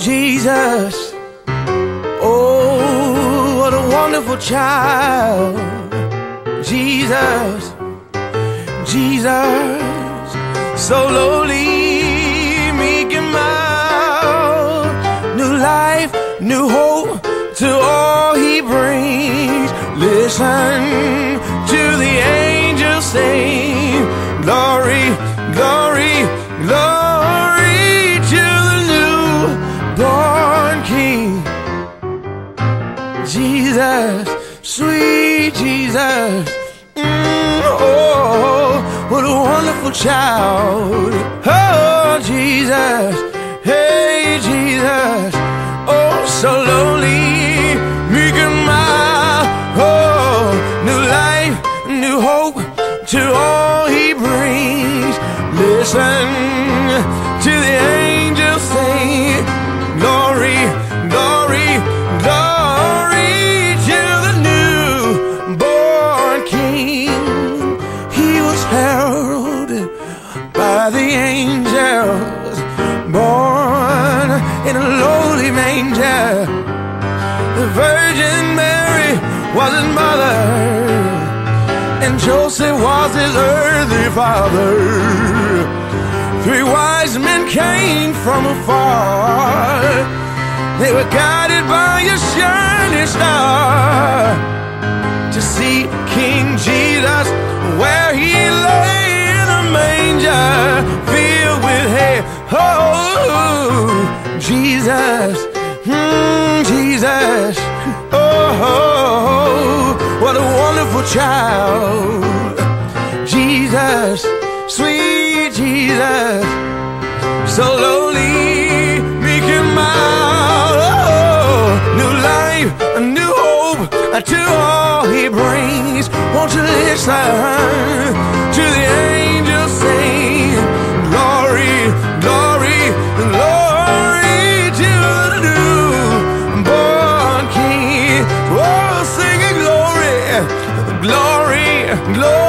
Jesus. Oh, what a wonderful child. Jesus, Jesus, so lowly, meek and mild. New life, new hope to all he brings. Listen. Jesus, sweet Jesus. Mm, oh, what a wonderful child. Oh, Jesus. The angels, born in a lowly manger. The Virgin Mary was his mother, and Joseph was his earthly father. Three wise men came from afar. They were guided by a shining star to see King Jesus where he lay in a manger. Oh, Jesus, mm, Jesus, oh, what a wonderful child. Jesus, sweet Jesus, so lowly, meek and. Oh, new life, a new hope to all he brings. Won't you listen glory, glory.